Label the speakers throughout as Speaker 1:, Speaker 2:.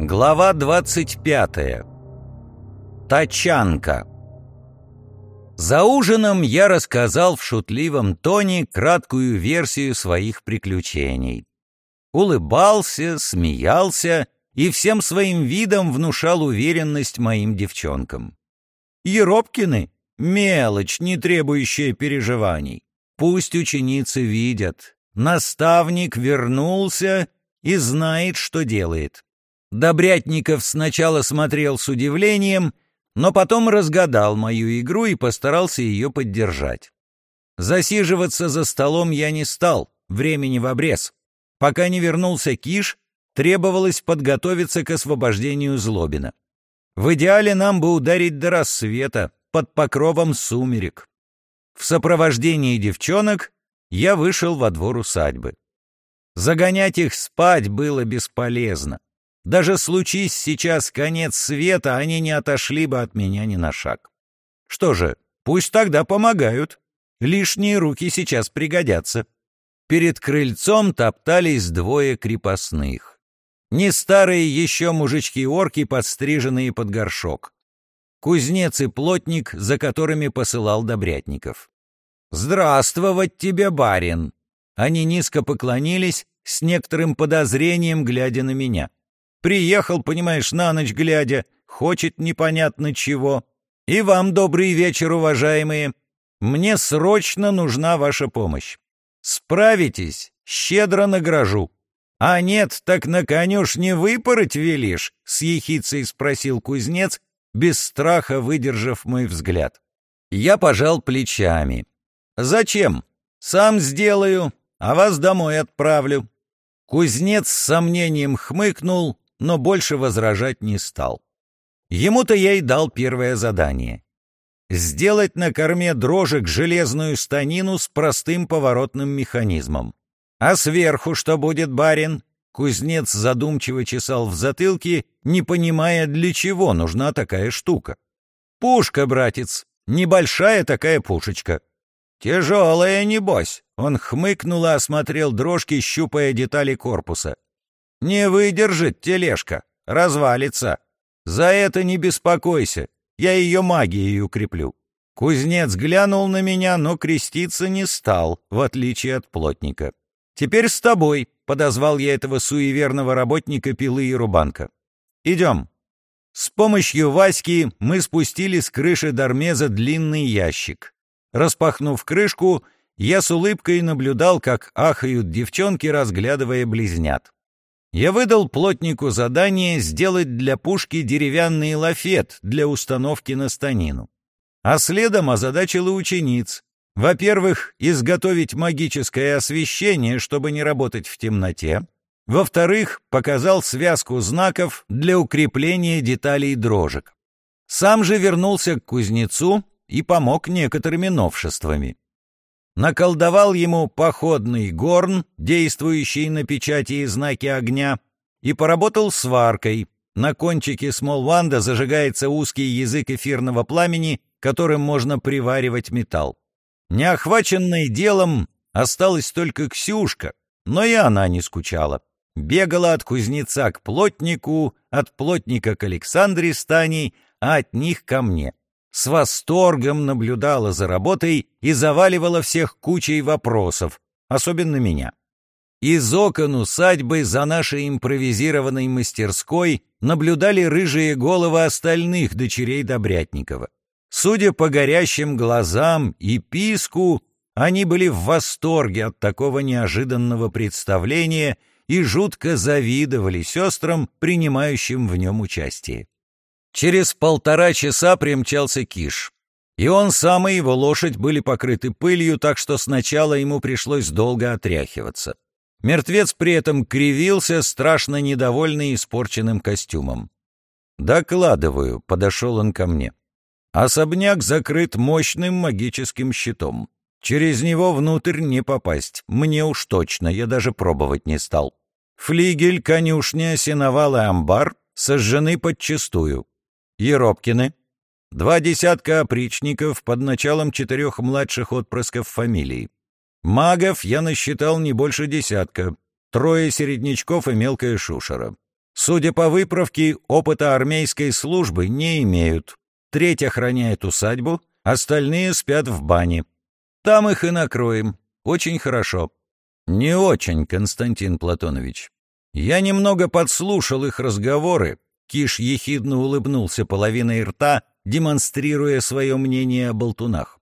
Speaker 1: Глава 25. Тачанка. За ужином я рассказал в шутливом тоне краткую версию своих приключений. Улыбался, смеялся и всем своим видом внушал уверенность моим девчонкам. Еропкины — мелочь, не требующая переживаний. Пусть ученицы видят. Наставник вернулся и знает, что делает. Добрятников сначала смотрел с удивлением, но потом разгадал мою игру и постарался ее поддержать. Засиживаться за столом я не стал, времени в обрез. Пока не вернулся Киш, требовалось подготовиться к освобождению Злобина. В идеале нам бы ударить до рассвета, под покровом сумерек. В сопровождении девчонок я вышел во двор усадьбы. Загонять их спать было бесполезно. Даже случись сейчас конец света, они не отошли бы от меня ни на шаг. Что же, пусть тогда помогают. Лишние руки сейчас пригодятся. Перед крыльцом топтались двое крепостных. Не старые еще мужички-орки, подстриженные под горшок. Кузнец и плотник, за которыми посылал Добрятников. «Здравствовать тебе, барин!» Они низко поклонились, с некоторым подозрением глядя на меня. Приехал, понимаешь, на ночь глядя, хочет непонятно чего. И вам добрый вечер, уважаемые. Мне срочно нужна ваша помощь. Справитесь, щедро награжу. А нет, так на конюшне выпороть велишь? С ехицей спросил кузнец, без страха выдержав мой взгляд. Я пожал плечами. Зачем? Сам сделаю, а вас домой отправлю. Кузнец с сомнением хмыкнул, но больше возражать не стал. Ему-то я и дал первое задание. Сделать на корме дрожек железную станину с простым поворотным механизмом. А сверху что будет, барин? Кузнец задумчиво чесал в затылке, не понимая, для чего нужна такая штука. «Пушка, братец, небольшая такая пушечка». «Тяжелая, небось», — он хмыкнул и осмотрел дрожки, щупая детали корпуса. Не выдержит тележка, развалится. За это не беспокойся, я ее магией укреплю. Кузнец глянул на меня, но креститься не стал, в отличие от плотника. «Теперь с тобой», — подозвал я этого суеверного работника пилы и рубанка. «Идем». С помощью Васьки мы спустили с крыши Дармеза длинный ящик. Распахнув крышку, я с улыбкой наблюдал, как ахают девчонки, разглядывая близнят я выдал плотнику задание сделать для пушки деревянный лафет для установки на станину. А следом озадачил и учениц. Во-первых, изготовить магическое освещение, чтобы не работать в темноте. Во-вторых, показал связку знаков для укрепления деталей дрожек. Сам же вернулся к кузнецу и помог некоторыми новшествами наколдовал ему походный горн, действующий на печати и знаки огня, и поработал сваркой. На кончике смолванда зажигается узкий язык эфирного пламени, которым можно приваривать металл. Неохваченной делом осталась только Ксюшка, но и она не скучала. Бегала от кузнеца к плотнику, от плотника к Александре Станей, а от них ко мне с восторгом наблюдала за работой и заваливала всех кучей вопросов, особенно меня. Из окон усадьбы за нашей импровизированной мастерской наблюдали рыжие головы остальных дочерей Добрятникова. Судя по горящим глазам и писку, они были в восторге от такого неожиданного представления и жутко завидовали сестрам, принимающим в нем участие. Через полтора часа примчался Киш. И он сам и его лошадь были покрыты пылью, так что сначала ему пришлось долго отряхиваться. Мертвец при этом кривился, страшно недовольный испорченным костюмом. «Докладываю», — подошел он ко мне. «Особняк закрыт мощным магическим щитом. Через него внутрь не попасть, мне уж точно, я даже пробовать не стал. Флигель, конюшня, сеновал и амбар сожжены подчистую. Еропкины, два десятка опричников под началом четырех младших отпрысков фамилии. Магов я насчитал не больше десятка, трое середнячков и мелкая шушера. Судя по выправке, опыта армейской службы не имеют. Треть охраняет усадьбу, остальные спят в бане. Там их и накроем. Очень хорошо. Не очень, Константин Платонович. Я немного подслушал их разговоры. Киш ехидно улыбнулся половиной рта, демонстрируя свое мнение о болтунах.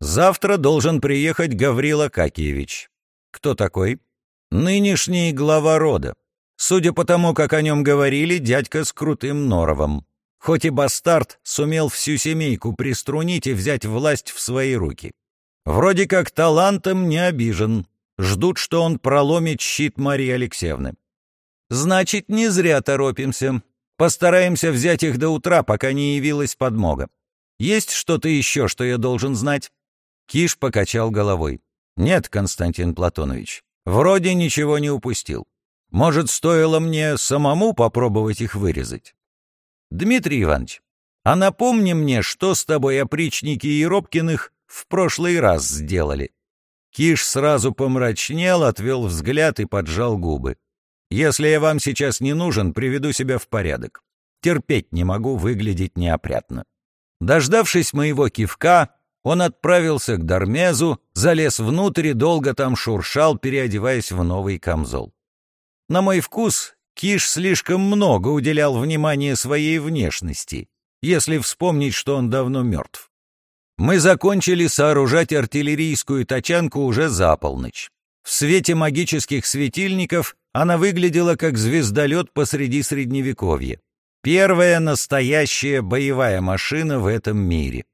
Speaker 1: Завтра должен приехать Гаврила Какиевич. Кто такой? Нынешний глава рода. Судя по тому, как о нем говорили, дядька с крутым норовом. Хоть и бастард сумел всю семейку приструнить и взять власть в свои руки. Вроде как талантом не обижен. Ждут, что он проломит щит Марии Алексеевны. Значит, не зря торопимся. Постараемся взять их до утра, пока не явилась подмога. Есть что-то еще, что я должен знать?» Киш покачал головой. «Нет, Константин Платонович, вроде ничего не упустил. Может, стоило мне самому попробовать их вырезать?» «Дмитрий Иванович, а напомни мне, что с тобой опричники Еропкиных в прошлый раз сделали?» Киш сразу помрачнел, отвел взгляд и поджал губы. Если я вам сейчас не нужен, приведу себя в порядок. Терпеть не могу выглядеть неопрятно». Дождавшись моего кивка, он отправился к Дармезу, залез внутрь и долго там шуршал, переодеваясь в новый камзол. На мой вкус, Киш слишком много уделял внимания своей внешности, если вспомнить, что он давно мертв. Мы закончили сооружать артиллерийскую тачанку уже за полночь. В свете магических светильников она выглядела как звездолет посреди Средневековья. Первая настоящая боевая машина в этом мире.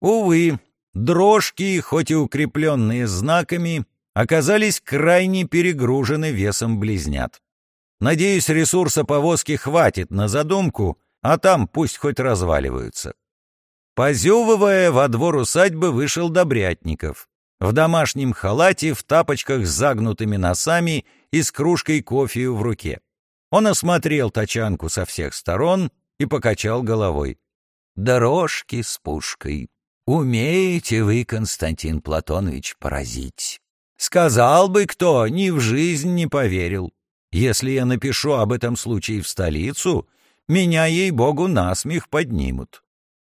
Speaker 1: Увы, дрожки, хоть и укрепленные знаками, оказались крайне перегружены весом близнят. Надеюсь, ресурса повозки хватит на задумку, а там пусть хоть разваливаются. Позевывая, во двор усадьбы вышел Добрятников в домашнем халате, в тапочках с загнутыми носами и с кружкой кофе в руке. Он осмотрел тачанку со всех сторон и покачал головой. «Дорожки с пушкой. Умеете вы, Константин Платонович, поразить. Сказал бы кто, ни в жизнь не поверил. Если я напишу об этом случае в столицу, меня, ей-богу, насмех поднимут.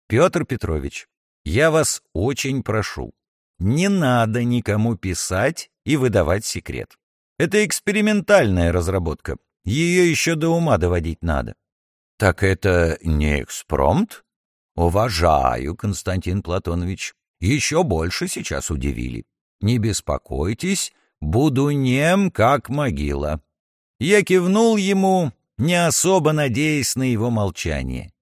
Speaker 1: Петр Петрович, я вас очень прошу, не надо никому писать и выдавать секрет. Это экспериментальная разработка. Ее еще до ума доводить надо. Так это не экспромт? Уважаю, Константин Платонович. Еще больше сейчас удивили. Не беспокойтесь, буду нем, как могила. Я кивнул ему, не особо надеясь на его молчание.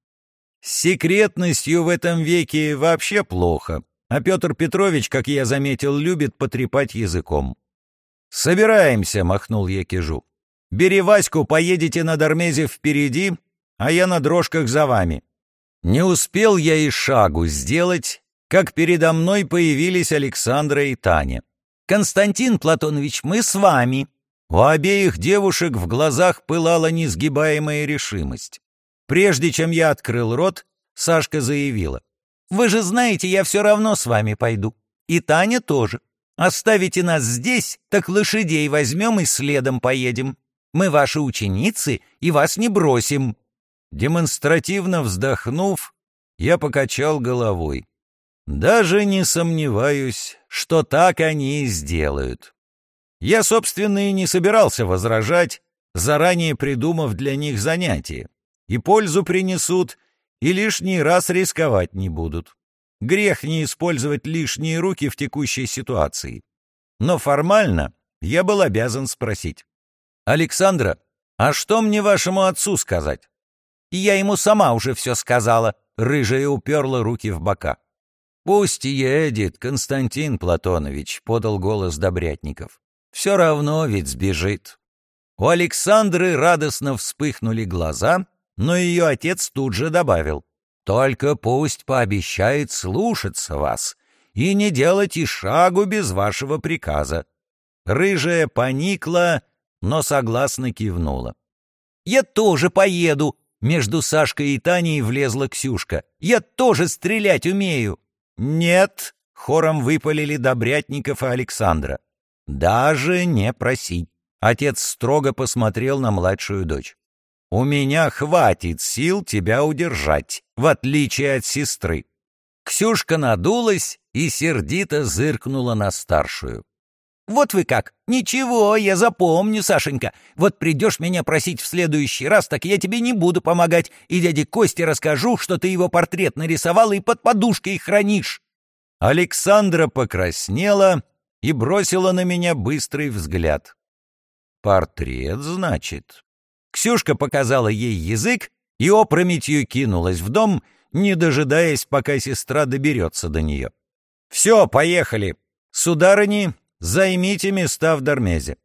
Speaker 1: С секретностью в этом веке вообще плохо. А Петр Петрович, как я заметил, любит потрепать языком. «Собираемся», — махнул я кижу. «Бери Ваську, поедете на Дармезе впереди, а я на дрожках за вами». Не успел я и шагу сделать, как передо мной появились Александра и Таня. «Константин Платонович, мы с вами». У обеих девушек в глазах пылала несгибаемая решимость. Прежде чем я открыл рот, Сашка заявила. Вы же знаете, я все равно с вами пойду. И Таня тоже. Оставите нас здесь, так лошадей возьмем и следом поедем. Мы ваши ученицы и вас не бросим». Демонстративно вздохнув, я покачал головой. Даже не сомневаюсь, что так они и сделают. Я, собственно, и не собирался возражать, заранее придумав для них занятие. И пользу принесут, и лишний раз рисковать не будут. Грех не использовать лишние руки в текущей ситуации. Но формально я был обязан спросить. «Александра, а что мне вашему отцу сказать?» «Я ему сама уже все сказала», — рыжая уперла руки в бока. «Пусть едет, Константин Платонович», — подал голос Добрятников. «Все равно ведь сбежит». У Александры радостно вспыхнули глаза — но ее отец тут же добавил, «Только пусть пообещает слушаться вас и не делать и шагу без вашего приказа». Рыжая поникла, но согласно кивнула. «Я тоже поеду!» Между Сашкой и Таней влезла Ксюшка. «Я тоже стрелять умею!» «Нет!» — хором выпалили Добрятников и Александра. «Даже не просить!» Отец строго посмотрел на младшую дочь. У меня хватит сил тебя удержать, в отличие от сестры». Ксюшка надулась и сердито зыркнула на старшую.
Speaker 2: «Вот вы как! Ничего, я запомню, Сашенька. Вот придешь меня просить в следующий раз, так я тебе не буду помогать, и дяде Косте расскажу, что ты его портрет нарисовала и под подушкой хранишь».
Speaker 1: Александра покраснела и бросила на меня быстрый взгляд. «Портрет, значит?» Ксюшка показала ей язык и опрометью кинулась в дом, не дожидаясь, пока сестра доберется до нее. «Все, поехали! Сударыни, Займите места в Дармезе.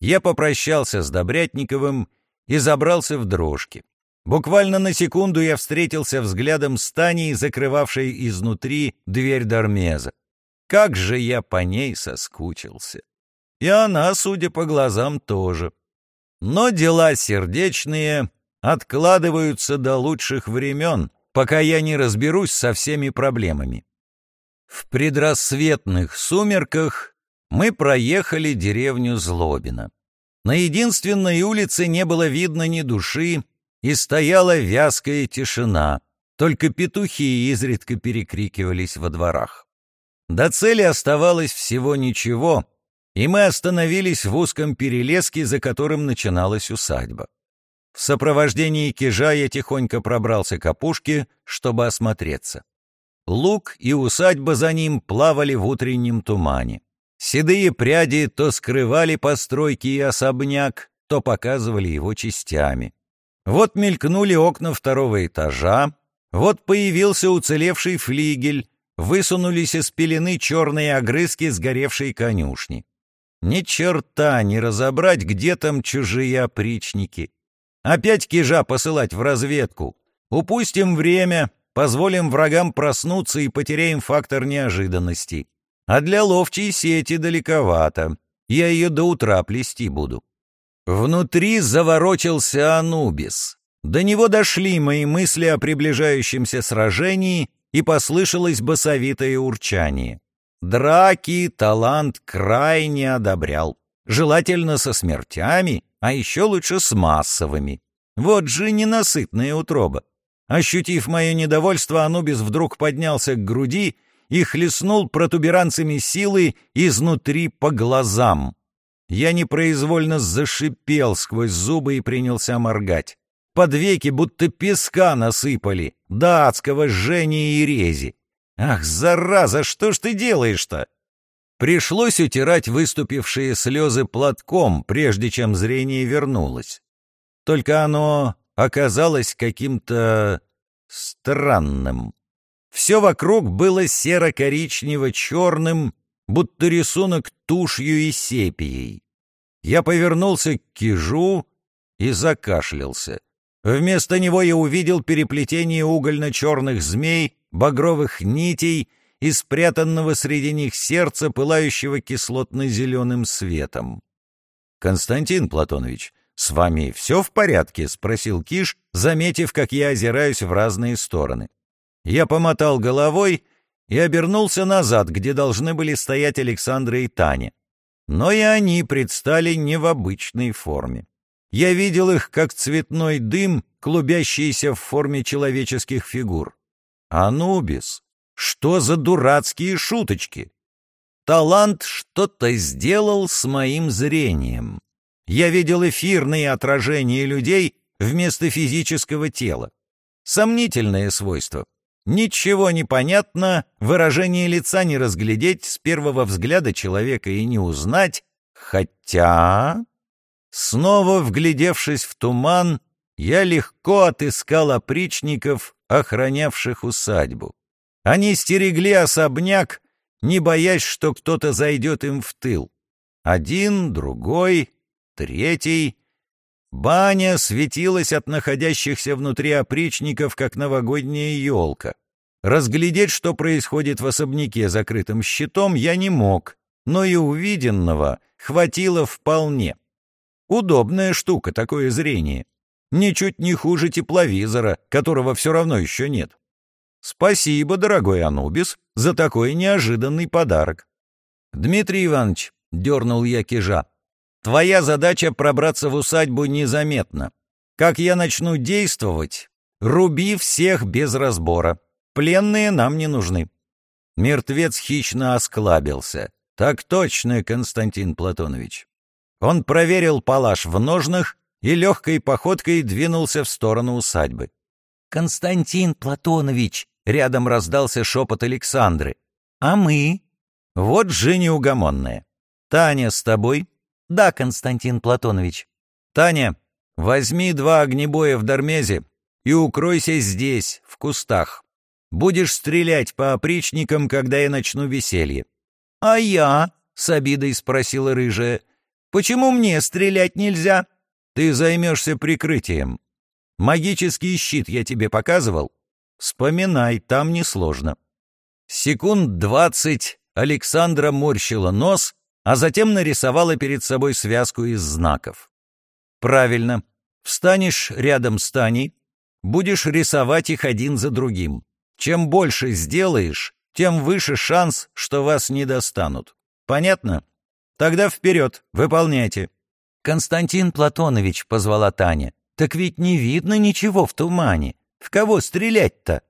Speaker 1: Я попрощался с Добрятниковым и забрался в дрожки. Буквально на секунду я встретился взглядом с Таней, закрывавшей изнутри дверь Дармеза. Как же я по ней соскучился. И она, судя по глазам, тоже. Но дела сердечные откладываются до лучших времен, пока я не разберусь со всеми проблемами. В предрассветных сумерках мы проехали деревню Злобина. На единственной улице не было видно ни души, и стояла вязкая тишина, только петухи изредка перекрикивались во дворах. До цели оставалось всего ничего, и мы остановились в узком перелеске, за которым начиналась усадьба. В сопровождении кижа я тихонько пробрался к опушке, чтобы осмотреться. Луг и усадьба за ним плавали в утреннем тумане. Седые пряди то скрывали постройки и особняк, то показывали его частями. Вот мелькнули окна второго этажа, вот появился уцелевший флигель, высунулись из пелены черные огрызки сгоревшей конюшни. Ни черта не разобрать, где там чужие опричники. Опять кижа посылать в разведку. Упустим время, позволим врагам проснуться и потеряем фактор неожиданности а для ловчей сети далековато. Я ее до утра плести буду. Внутри заворочился Анубис. До него дошли мои мысли о приближающемся сражении, и послышалось басовитое урчание. Драки талант крайне одобрял. Желательно со смертями, а еще лучше с массовыми. Вот же ненасытная утроба. Ощутив мое недовольство, Анубис вдруг поднялся к груди и хлестнул протуберанцами силы изнутри по глазам. Я непроизвольно зашипел сквозь зубы и принялся моргать. Под веки будто песка насыпали, до адского жжения и рези. Ах, зараза, что ж ты делаешь-то? Пришлось утирать выступившие слезы платком, прежде чем зрение вернулось. Только оно оказалось каким-то странным. Все вокруг было серо-коричнево-черным, будто рисунок тушью и сепией. Я повернулся к кижу и закашлялся. Вместо него я увидел переплетение угольно-черных змей, багровых нитей и спрятанного среди них сердца, пылающего кислотно-зеленым светом. «Константин Платонович, с вами все в порядке?» — спросил Киш, заметив, как я озираюсь в разные стороны. Я помотал головой и обернулся назад, где должны были стоять Александра и Таня. Но и они предстали не в обычной форме. Я видел их, как цветной дым, клубящийся в форме человеческих фигур. Анубис, что за дурацкие шуточки? Талант что-то сделал с моим зрением. Я видел эфирные отражения людей вместо физического тела. Сомнительное свойство. Ничего не понятно, выражение лица не разглядеть, с первого взгляда человека и не узнать, хотя... Снова вглядевшись в туман, я легко отыскал опричников, охранявших усадьбу. Они стерегли особняк, не боясь, что кто-то зайдет им в тыл. Один, другой, третий. Баня светилась от находящихся внутри опричников, как новогодняя елка. Разглядеть, что происходит в особняке закрытым щитом, я не мог, но и увиденного хватило вполне. Удобная штука, такое зрение. Ничуть не хуже тепловизора, которого все равно еще нет. Спасибо, дорогой Анубис, за такой неожиданный подарок. Дмитрий Иванович, — дернул я кижа, Твоя задача пробраться в усадьбу незаметно. Как я начну действовать, руби всех без разбора. Пленные нам не нужны». Мертвец хищно осклабился. «Так точно, Константин Платонович». Он проверил палаш в ножнах и легкой походкой двинулся в сторону усадьбы.
Speaker 2: «Константин Платонович!» — рядом раздался шепот Александры. «А мы?»
Speaker 1: «Вот же неугомонная. Таня с тобой?»
Speaker 2: «Да, Константин Платонович».
Speaker 1: «Таня, возьми два огнебоя в Дармезе и укройся здесь, в кустах. Будешь стрелять по опричникам, когда я начну веселье».
Speaker 2: «А я?» — с обидой спросила рыжая. «Почему мне стрелять нельзя?»
Speaker 1: «Ты займешься прикрытием. Магический щит я тебе показывал? Вспоминай, там несложно». Секунд двадцать Александра морщила нос, а затем нарисовала перед собой связку из знаков. «Правильно. Встанешь рядом с Таней, будешь рисовать их один за другим. Чем больше сделаешь, тем выше шанс, что вас не достанут. Понятно? Тогда вперед, выполняйте».
Speaker 2: «Константин Платонович», — позвала Таня, — «так ведь не видно ничего в тумане. В кого стрелять-то?»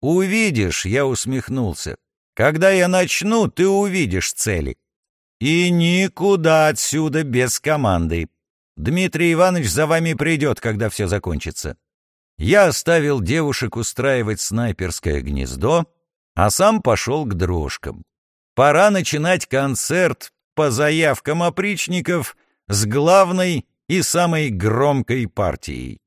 Speaker 1: «Увидишь», — я усмехнулся. «Когда я начну, ты увидишь цели. И никуда отсюда без команды. Дмитрий Иванович за вами придет, когда все закончится». Я оставил девушек устраивать снайперское гнездо, а сам пошел к дрожкам. Пора начинать концерт по заявкам опричников с главной и самой громкой партией.